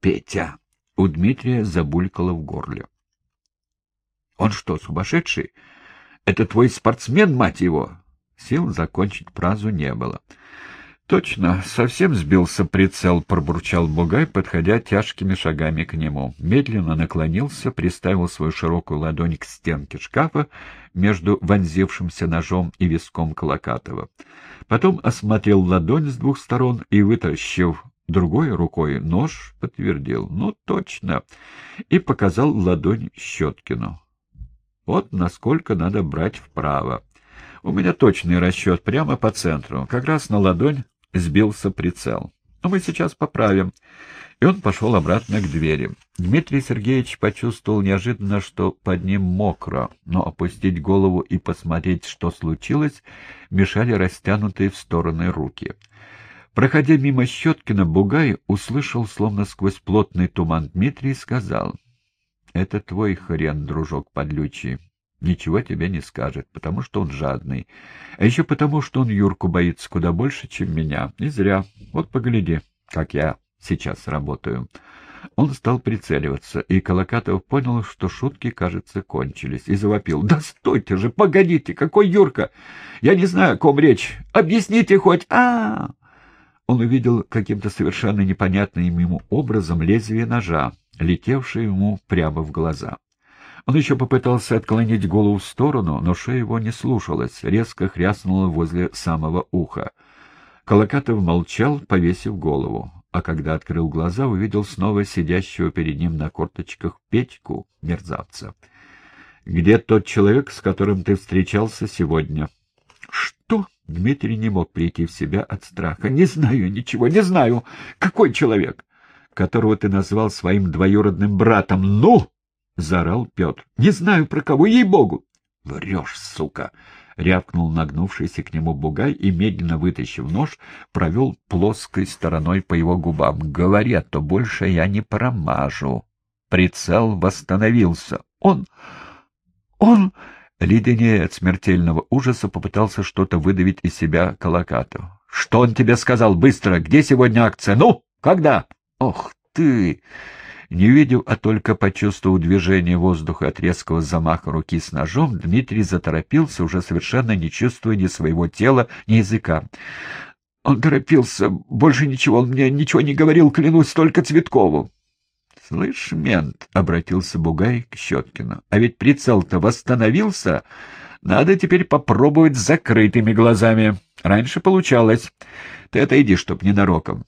Петя! У Дмитрия забулькало в горле. Он что, сумасшедший? Это твой спортсмен, мать его? Сил закончить фразу не было. Точно, совсем сбился прицел, пробурчал Бугай, подходя тяжкими шагами к нему. Медленно наклонился, приставил свою широкую ладонь к стенке шкафа между вонзившимся ножом и виском Колокатова. Потом осмотрел ладонь с двух сторон и, вытащив другой рукой нож, подтвердил. Ну, точно. И показал ладонь Щеткину. Вот насколько надо брать вправо. У меня точный расчет прямо по центру, как раз на ладонь сбился прицел. Но мы сейчас поправим. И он пошел обратно к двери. Дмитрий Сергеевич почувствовал неожиданно, что под ним мокро, но опустить голову и посмотреть, что случилось, мешали растянутые в стороны руки. Проходя мимо Щеткина, Бугай услышал, словно сквозь плотный туман Дмитрий, и сказал, «Это твой хрен, дружок подлючий ничего тебе не скажет, потому что он жадный. А еще потому, что он Юрку боится куда больше, чем меня. И зря. Вот погляди, как я сейчас работаю. Он стал прицеливаться, и Колокатов понял, что шутки, кажется, кончились, и завопил. «Да стойте же, погодите, какой Юрка? Я не знаю, о ком речь. Объясните хоть. а, -а, -а Он увидел каким-то совершенно непонятным ему образом лезвие ножа, летевшее ему прямо в глаза. Он еще попытался отклонить голову в сторону, но шея его не слушалась, резко хряснула возле самого уха. Колокатов молчал, повесив голову, а когда открыл глаза, увидел снова сидящего перед ним на корточках Петьку, мерзавца. «Где тот человек, с которым ты встречался сегодня?» «Что?» Дмитрий не мог прийти в себя от страха. «Не знаю ничего, не знаю. Какой человек?» «Которого ты назвал своим двоюродным братом. Ну!» — заорал Петр. — Не знаю про кого, ей-богу! — Врешь, сука! — рявкнул нагнувшийся к нему бугай и, медленно вытащив нож, провел плоской стороной по его губам. — Говори, а то больше я не промажу. Прицел восстановился. Он... он... Леденее от смертельного ужаса попытался что-то выдавить из себя Колокатов. — Что он тебе сказал? Быстро! Где сегодня акция? Ну, когда? — Ох ты! Не видел, а только почувствовав движение воздуха от резкого замаха руки с ножом, Дмитрий заторопился, уже совершенно не чувствуя ни своего тела, ни языка. Он торопился, больше ничего, он мне ничего не говорил, клянусь, только Цветкову. — Слышь, мент, — обратился Бугай к Щеткину, — а ведь прицел-то восстановился. Надо теперь попробовать с закрытыми глазами. Раньше получалось. Ты отойди, чтоб ненароком.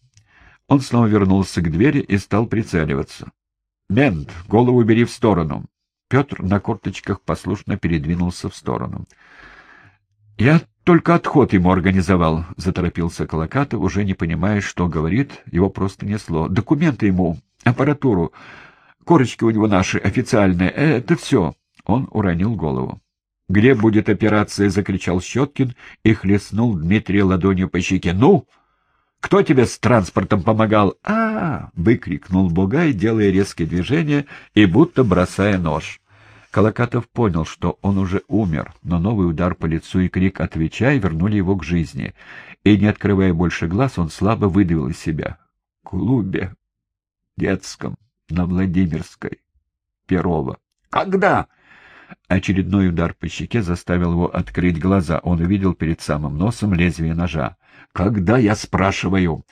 Он снова вернулся к двери и стал прицеливаться. «Мент, голову бери в сторону!» Петр на корточках послушно передвинулся в сторону. «Я только отход ему организовал», — заторопился Колокатов, уже не понимая, что говорит, его просто несло. «Документы ему, аппаратуру, корочки у него наши, официальные, это все». Он уронил голову. «Где будет операция?» — закричал Щеткин и хлестнул Дмитрия ладонью по щеке. «Ну!» Кто тебе с транспортом помогал? А, -а, -а выкрикнул Бугай, делая резкие движения и будто бросая нож. Колокатов понял, что он уже умер, но новый удар по лицу и крик «Отвечай!» вернули его к жизни. И, не открывая больше глаз, он слабо выдавил из себя. — Клубе. Детском. На Владимирской. Перова. — Когда? Очередной удар по щеке заставил его открыть глаза. Он увидел перед самым носом лезвие ножа. «Когда я спрашиваю?»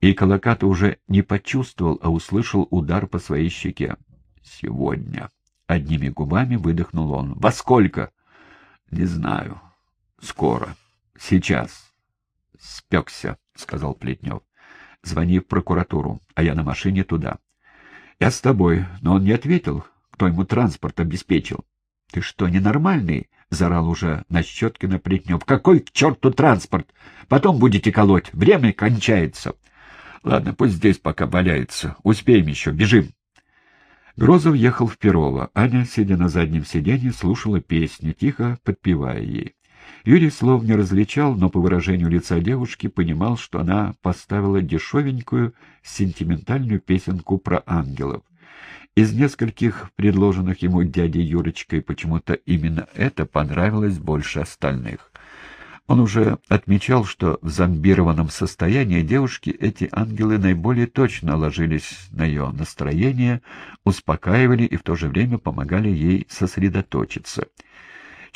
И Колоката уже не почувствовал, а услышал удар по своей щеке. «Сегодня». Одними губами выдохнул он. «Во сколько?» «Не знаю. Скоро. Сейчас». «Спекся», — сказал Плетнев. «Звони в прокуратуру, а я на машине туда». «Я с тобой, но он не ответил, кто ему транспорт обеспечил». — Ты что, ненормальный? — зарал уже на Щеткина Плетнев. — Какой к черту транспорт? Потом будете колоть. Время кончается. — Ладно, пусть здесь пока валяется. Успеем еще. Бежим. Грозов ехал в Перово. Аня, сидя на заднем сиденье, слушала песню, тихо подпевая ей. Юрий слов не различал, но по выражению лица девушки понимал, что она поставила дешевенькую сентиментальную песенку про ангелов. Из нескольких предложенных ему дядей Юрочкой почему-то именно это понравилось больше остальных. Он уже отмечал, что в зомбированном состоянии девушки эти ангелы наиболее точно ложились на ее настроение, успокаивали и в то же время помогали ей сосредоточиться.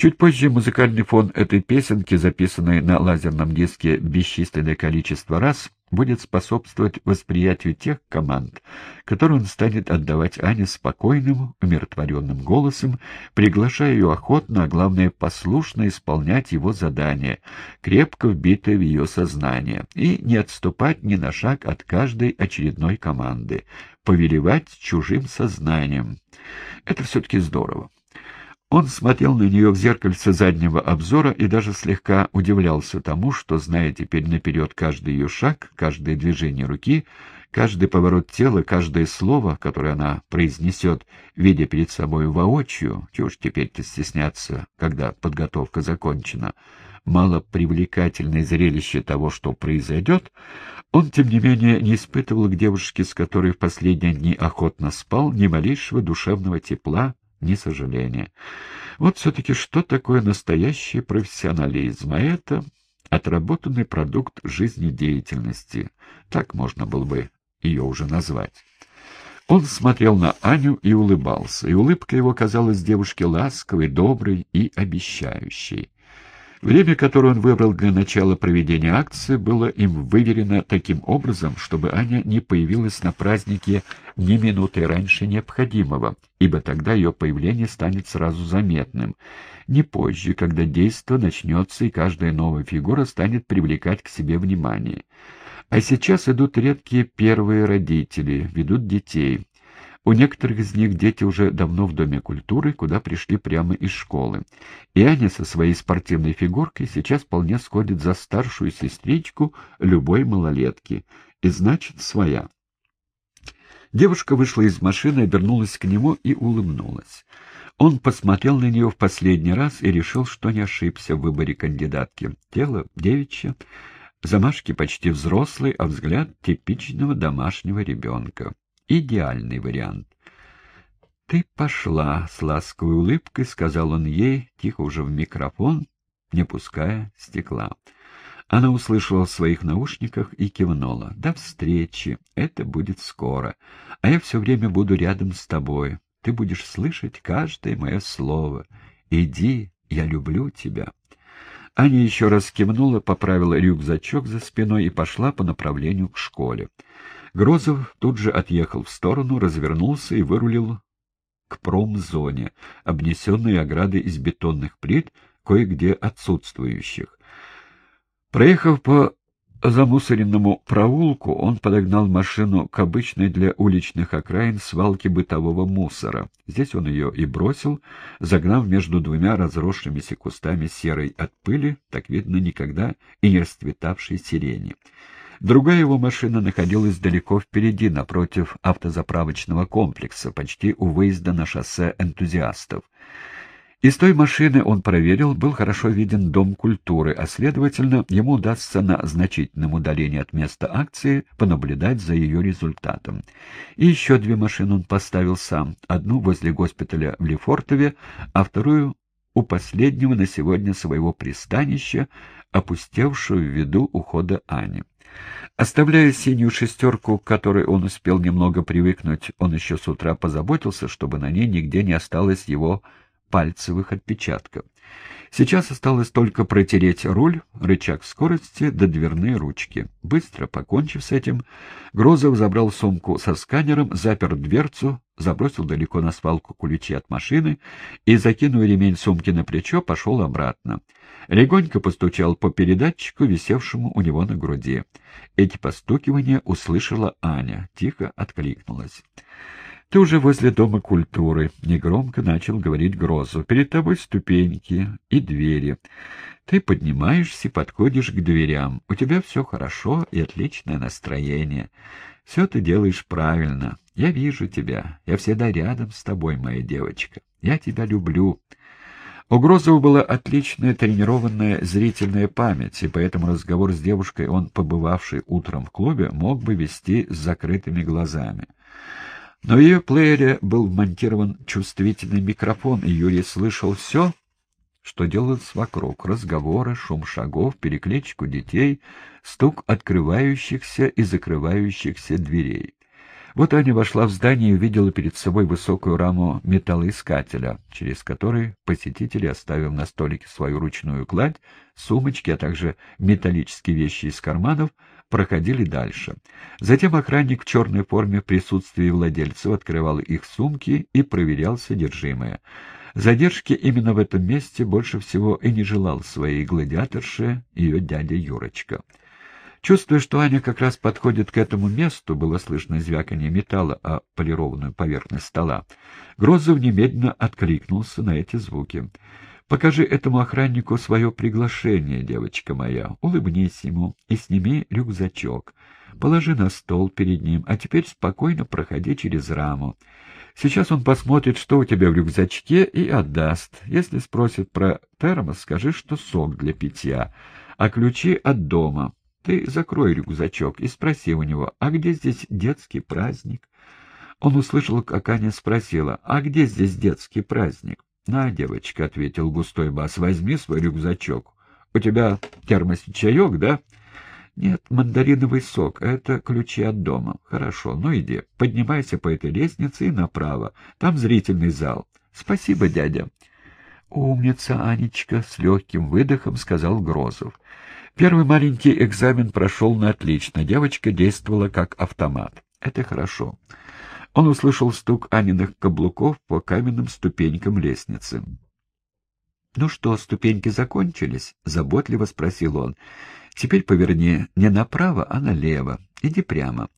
Чуть позже музыкальный фон этой песенки, записанной на лазерном диске бесчисленное количество раз, будет способствовать восприятию тех команд, которые он станет отдавать Ане спокойным, умиротворенным голосом, приглашая ее охотно, а главное послушно исполнять его задания, крепко вбитое в ее сознание, и не отступать ни на шаг от каждой очередной команды, повелевать чужим сознанием. Это все-таки здорово. Он смотрел на нее в зеркальце заднего обзора и даже слегка удивлялся тому, что, зная теперь наперед каждый ее шаг, каждое движение руки, каждый поворот тела, каждое слово, которое она произнесет, видя перед собой воочию, чего ж теперь-то стесняться, когда подготовка закончена, мало привлекательное зрелище того, что произойдет, он, тем не менее, не испытывал к девушке, с которой в последние дни охотно спал, ни малейшего душевного тепла, ни сожаления. Вот все-таки что такое настоящий профессионализм, а это отработанный продукт жизнедеятельности, так можно было бы ее уже назвать. Он смотрел на Аню и улыбался, и улыбка его казалась девушке ласковой, доброй и обещающей. Время, которое он выбрал для начала проведения акции, было им выверено таким образом, чтобы Аня не появилась на празднике ни минуты раньше необходимого, ибо тогда ее появление станет сразу заметным, не позже, когда действо начнется и каждая новая фигура станет привлекать к себе внимание. А сейчас идут редкие первые родители, ведут детей. У некоторых из них дети уже давно в Доме культуры, куда пришли прямо из школы. И Аня со своей спортивной фигуркой сейчас вполне сходит за старшую сестричку любой малолетки. И значит, своя. Девушка вышла из машины, обернулась к нему и улыбнулась. Он посмотрел на нее в последний раз и решил, что не ошибся в выборе кандидатки. Тело девичье, замашки почти взрослый, а взгляд типичного домашнего ребенка идеальный вариант. «Ты пошла», — с ласковой улыбкой сказал он ей, тихо уже в микрофон, не пуская стекла. Она услышала в своих наушниках и кивнула. «До встречи. Это будет скоро. А я все время буду рядом с тобой. Ты будешь слышать каждое мое слово. Иди, я люблю тебя». Аня еще раз кивнула, поправила рюкзачок за спиной и пошла по направлению к школе. Грозов тут же отъехал в сторону, развернулся и вырулил к промзоне, обнесенной оградой из бетонных плит, кое-где отсутствующих. Проехав по замусоренному проулку, он подогнал машину к обычной для уличных окраин свалке бытового мусора. Здесь он ее и бросил, загнав между двумя разросшимися кустами серой от пыли, так видно, никогда и не расцветавшей сирени. Другая его машина находилась далеко впереди, напротив автозаправочного комплекса, почти у выезда на шоссе энтузиастов. Из той машины он проверил, был хорошо виден Дом культуры, а, следовательно, ему удастся на значительном удалении от места акции понаблюдать за ее результатом. И еще две машины он поставил сам, одну возле госпиталя в Лефортове, а вторую у последнего на сегодня своего пристанища, опустевшего ввиду ухода Ани. Оставляя синюю шестерку, к которой он успел немного привыкнуть, он еще с утра позаботился, чтобы на ней нигде не осталось его пальцевых отпечатков. Сейчас осталось только протереть руль, рычаг скорости да дверные ручки. Быстро покончив с этим, Грозов забрал сумку со сканером, запер дверцу, забросил далеко на свалку куличи от машины и, закинув ремень сумки на плечо, пошел обратно. Легонько постучал по передатчику, висевшему у него на груди. Эти постукивания услышала Аня, тихо откликнулась. Ты уже возле Дома культуры, — негромко начал говорить Грозу. Перед тобой ступеньки и двери. Ты поднимаешься и подходишь к дверям. У тебя все хорошо и отличное настроение. Все ты делаешь правильно. Я вижу тебя. Я всегда рядом с тобой, моя девочка. Я тебя люблю. У Грозова была отличная тренированная зрительная память, и поэтому разговор с девушкой он, побывавший утром в клубе, мог бы вести с закрытыми глазами. Но в ее плеере был вмонтирован чувствительный микрофон, и Юрий слышал все, что делалось вокруг. Разговоры, шум шагов, перекличку детей, стук открывающихся и закрывающихся дверей. Вот Аня вошла в здание и увидела перед собой высокую раму металлоискателя, через который посетители, оставив на столике свою ручную кладь, сумочки, а также металлические вещи из карманов, проходили дальше. Затем охранник в черной форме в присутствии владельцев открывал их сумки и проверял содержимое. Задержки именно в этом месте больше всего и не желал своей гладиаторше ее дядя Юрочка. Чувствуя, что Аня как раз подходит к этому месту, было слышно звяканье металла о полированную поверхность стола. Грозов немедленно откликнулся на эти звуки. «Покажи этому охраннику свое приглашение, девочка моя. Улыбнись ему и сними рюкзачок. Положи на стол перед ним, а теперь спокойно проходи через раму. Сейчас он посмотрит, что у тебя в рюкзачке, и отдаст. Если спросит про термос, скажи, что сок для питья, а ключи от дома». Ты закрой рюкзачок и спроси у него, а где здесь детский праздник? Он услышал, как Аня спросила, а где здесь детский праздник? — На, девочка, — ответил густой бас, — возьми свой рюкзачок. У тебя термос чаек, да? — Нет, мандариновый сок, это ключи от дома. Хорошо, ну иди, поднимайся по этой лестнице и направо. Там зрительный зал. Спасибо, дядя. — Умница, Анечка, — с легким выдохом сказал Грозов. Первый маленький экзамен прошел на отлично. Девочка действовала как автомат. Это хорошо. Он услышал стук Аниных каблуков по каменным ступенькам лестницы. — Ну что, ступеньки закончились? — заботливо спросил он. — Теперь поверни не направо, а налево. Иди прямо.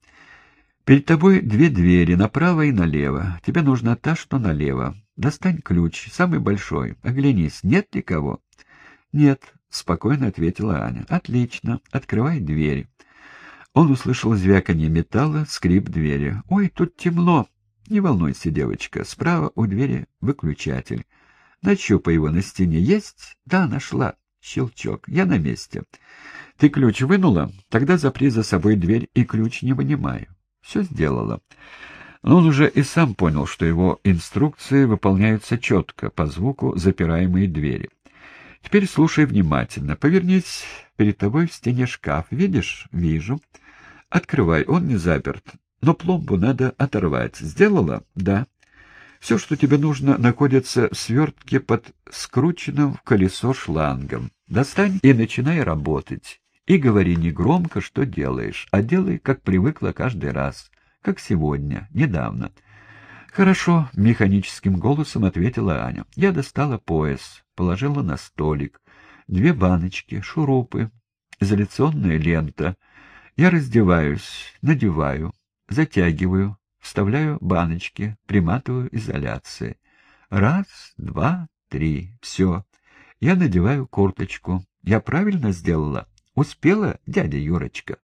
Перед тобой две двери, направо и налево. Тебе нужна та, что налево. Достань ключ, самый большой. Оглянись, нет никого? — Нет, — спокойно ответила Аня. — Отлично. Открывай дверь. Он услышал звяканье металла, скрип двери. — Ой, тут темно. Не волнуйся, девочка. Справа у двери выключатель. Нащупай его на стене. Есть? Да, нашла. Щелчок. Я на месте. Ты ключ вынула? Тогда запри за собой дверь и ключ не вынимай. Все сделала. Но он уже и сам понял, что его инструкции выполняются четко, по звуку запираемой двери. Теперь слушай внимательно. Повернись перед тобой в стене шкаф. Видишь? Вижу. Открывай, он не заперт. Но пломбу надо оторвать. Сделала? Да. Все, что тебе нужно, находится в свертке под скрученным в колесо шлангом. Достань и начинай работать. И говори не громко, что делаешь, а делай, как привыкла каждый раз, как сегодня, недавно. «Хорошо», — механическим голосом ответила Аня. Я достала пояс, положила на столик. Две баночки, шурупы, изоляционная лента. Я раздеваюсь, надеваю, затягиваю, вставляю баночки, приматываю изоляции. Раз, два, три. Все. Я надеваю курточку. Я правильно сделала? Успела, дядя Юрочка?